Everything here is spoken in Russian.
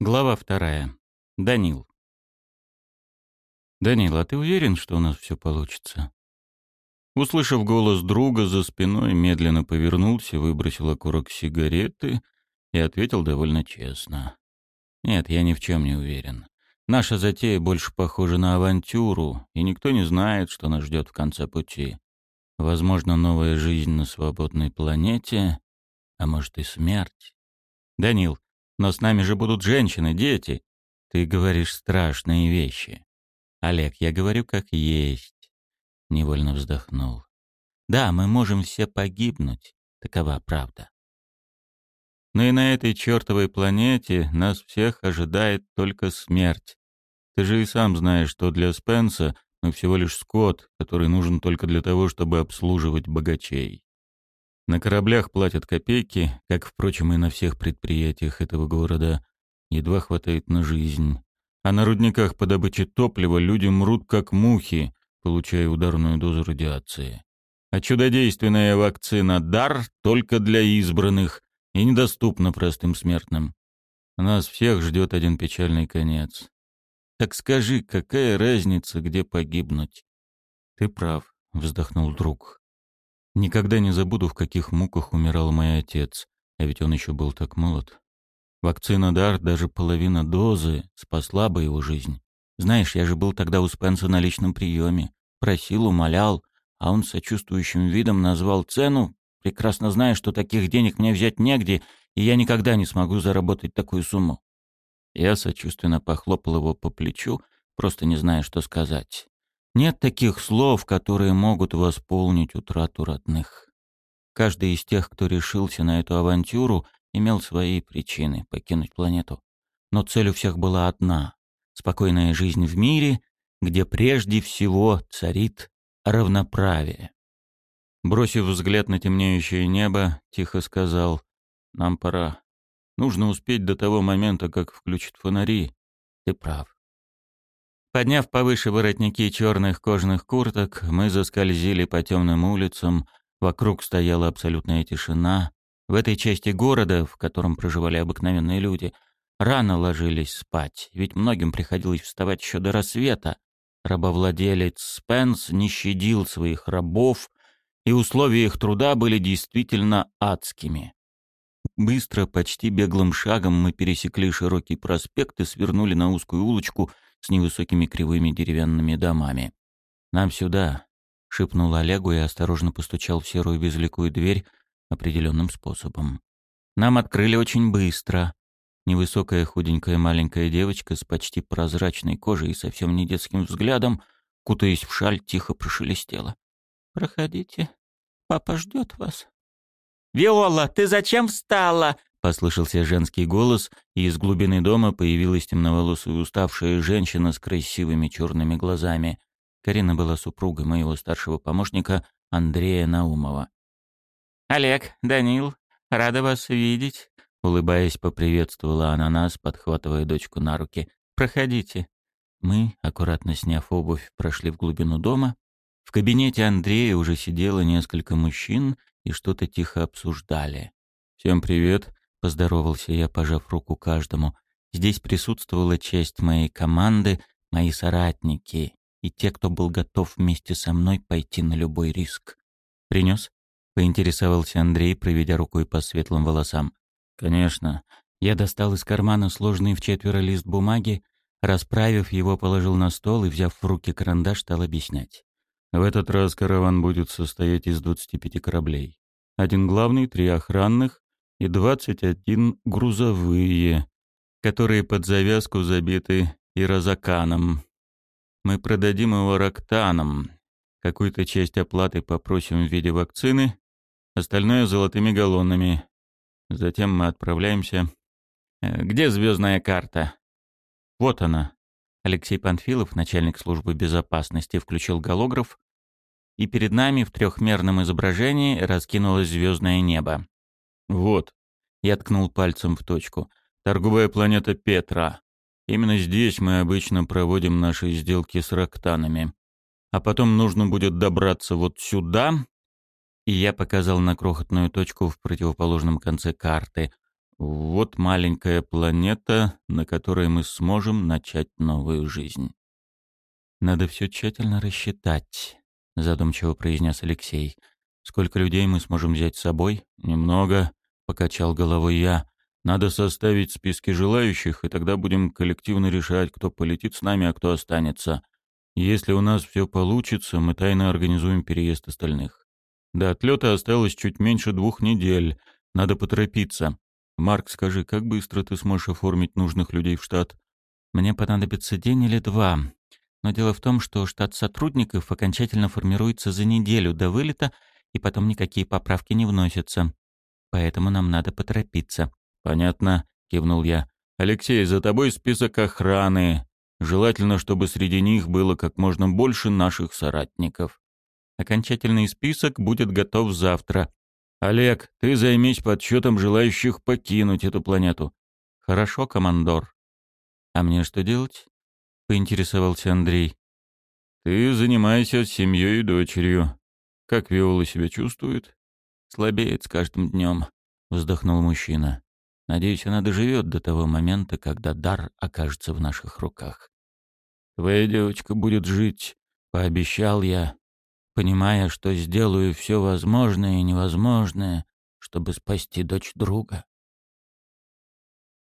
Глава вторая. Данил. «Данил, а ты уверен, что у нас все получится?» Услышав голос друга за спиной, медленно повернулся, выбросил окурок сигареты и ответил довольно честно. «Нет, я ни в чем не уверен. Наша затея больше похожа на авантюру, и никто не знает, что нас ждет в конце пути. Возможно, новая жизнь на свободной планете, а может и смерть. Данил, но с нами же будут женщины, дети. Ты говоришь страшные вещи. Олег, я говорю как есть. Невольно вздохнул. Да, мы можем все погибнуть. Такова правда. Но и на этой чертовой планете нас всех ожидает только смерть. Ты же и сам знаешь, что для Спенса мы всего лишь скот, который нужен только для того, чтобы обслуживать богачей. На кораблях платят копейки, как, впрочем, и на всех предприятиях этого города. Едва хватает на жизнь. А на рудниках по добыче топлива люди мрут как мухи, получая ударную дозу радиации. А чудодейственная вакцина «Дар» только для избранных и недоступна простым смертным. Нас всех ждет один печальный конец. Так скажи, какая разница, где погибнуть? Ты прав, вздохнул друг. Никогда не забуду, в каких муках умирал мой отец, а ведь он еще был так молод. Вакцина Дар, даже половина дозы, спасла бы его жизнь. Знаешь, я же был тогда у Спенса на личном приеме. Просил, умолял, а он сочувствующим видом назвал цену, прекрасно зная, что таких денег мне взять негде, и я никогда не смогу заработать такую сумму. Я сочувственно похлопал его по плечу, просто не зная, что сказать. Нет таких слов, которые могут восполнить утрату родных. Каждый из тех, кто решился на эту авантюру, имел свои причины покинуть планету. Но цель у всех была одна — спокойная жизнь в мире, где прежде всего царит равноправие. Бросив взгляд на темнеющее небо, тихо сказал «Нам пора. Нужно успеть до того момента, как включат фонари. Ты прав. Подняв повыше воротники черных кожаных курток, мы заскользили по темным улицам. Вокруг стояла абсолютная тишина. В этой части города, в котором проживали обыкновенные люди, рано ложились спать, ведь многим приходилось вставать еще до рассвета. Рабовладелец Спенс не щадил своих рабов, и условия их труда были действительно адскими. Быстро, почти беглым шагом мы пересекли широкий проспект и свернули на узкую улочку — с невысокими кривыми деревянными домами. «Нам сюда», — шепнул Олегу и осторожно постучал в серую безликую дверь определенным способом. Нам открыли очень быстро. Невысокая худенькая маленькая девочка с почти прозрачной кожей и совсем не детским взглядом, кутаясь в шаль, тихо прошелестела. «Проходите, папа ждет вас». «Виола, ты зачем встала?» Послышался женский голос, и из глубины дома появилась темноволосая уставшая женщина с красивыми черными глазами. Карина была супругой моего старшего помощника Андрея Наумова. «Олег, Данил, рада вас видеть», — улыбаясь, поприветствовала она нас, подхватывая дочку на руки. «Проходите». Мы, аккуратно сняв обувь, прошли в глубину дома. В кабинете Андрея уже сидело несколько мужчин и что-то тихо обсуждали. «Всем привет», — поздоровался я, пожав руку каждому. Здесь присутствовала часть моей команды, мои соратники и те, кто был готов вместе со мной пойти на любой риск. «Принес?» — поинтересовался Андрей, проведя рукой по светлым волосам. «Конечно». Я достал из кармана сложный в четверо лист бумаги, расправив его, положил на стол и, взяв в руки карандаш, стал объяснять. В этот раз караван будет состоять из 25 кораблей. Один главный, три охранных и 21 грузовые, которые под завязку забиты ирозаканом. Мы продадим его рактанам. Какую-то часть оплаты попросим в виде вакцины, остальное — золотыми галлонами. Затем мы отправляемся... Э, где звездная карта? Вот она. Алексей Панфилов, начальник службы безопасности, включил голограф, и перед нами в трехмерном изображении раскинулось звездное небо. «Вот», — я ткнул пальцем в точку, — «торговая планета Петра. Именно здесь мы обычно проводим наши сделки с рактанами. А потом нужно будет добраться вот сюда...» И я показал на крохотную точку в противоположном конце карты. Вот маленькая планета, на которой мы сможем начать новую жизнь. Надо все тщательно рассчитать, задумчиво произнес Алексей. Сколько людей мы сможем взять с собой? Немного, покачал головой я. Надо составить списки желающих, и тогда будем коллективно решать, кто полетит с нами, а кто останется. Если у нас все получится, мы тайно организуем переезд остальных. До отлета осталось чуть меньше двух недель. Надо поторопиться. Марк, скажи, как быстро ты сможешь оформить нужных людей в штат? Мне понадобится день или два. Но дело в том, что штат сотрудников окончательно формируется за неделю до вылета, и потом никакие поправки не вносятся. Поэтому нам надо поторопиться. Понятно, кивнул я. Алексей, за тобой список охраны. Желательно, чтобы среди них было как можно больше наших соратников. Окончательный список будет готов завтра. Олег, ты займись подсчетом желающих покинуть эту планету. Хорошо, командор. А мне что делать? Поинтересовался Андрей. Ты занимайся семьей и дочерью. Как Виола себя чувствует? Слабеет с каждым днем, вздохнул мужчина. Надеюсь, она доживет до того момента, когда дар окажется в наших руках. Твоя девочка будет жить, пообещал я, понимая, что сделаю все возможное и невозможное, чтобы спасти дочь друга.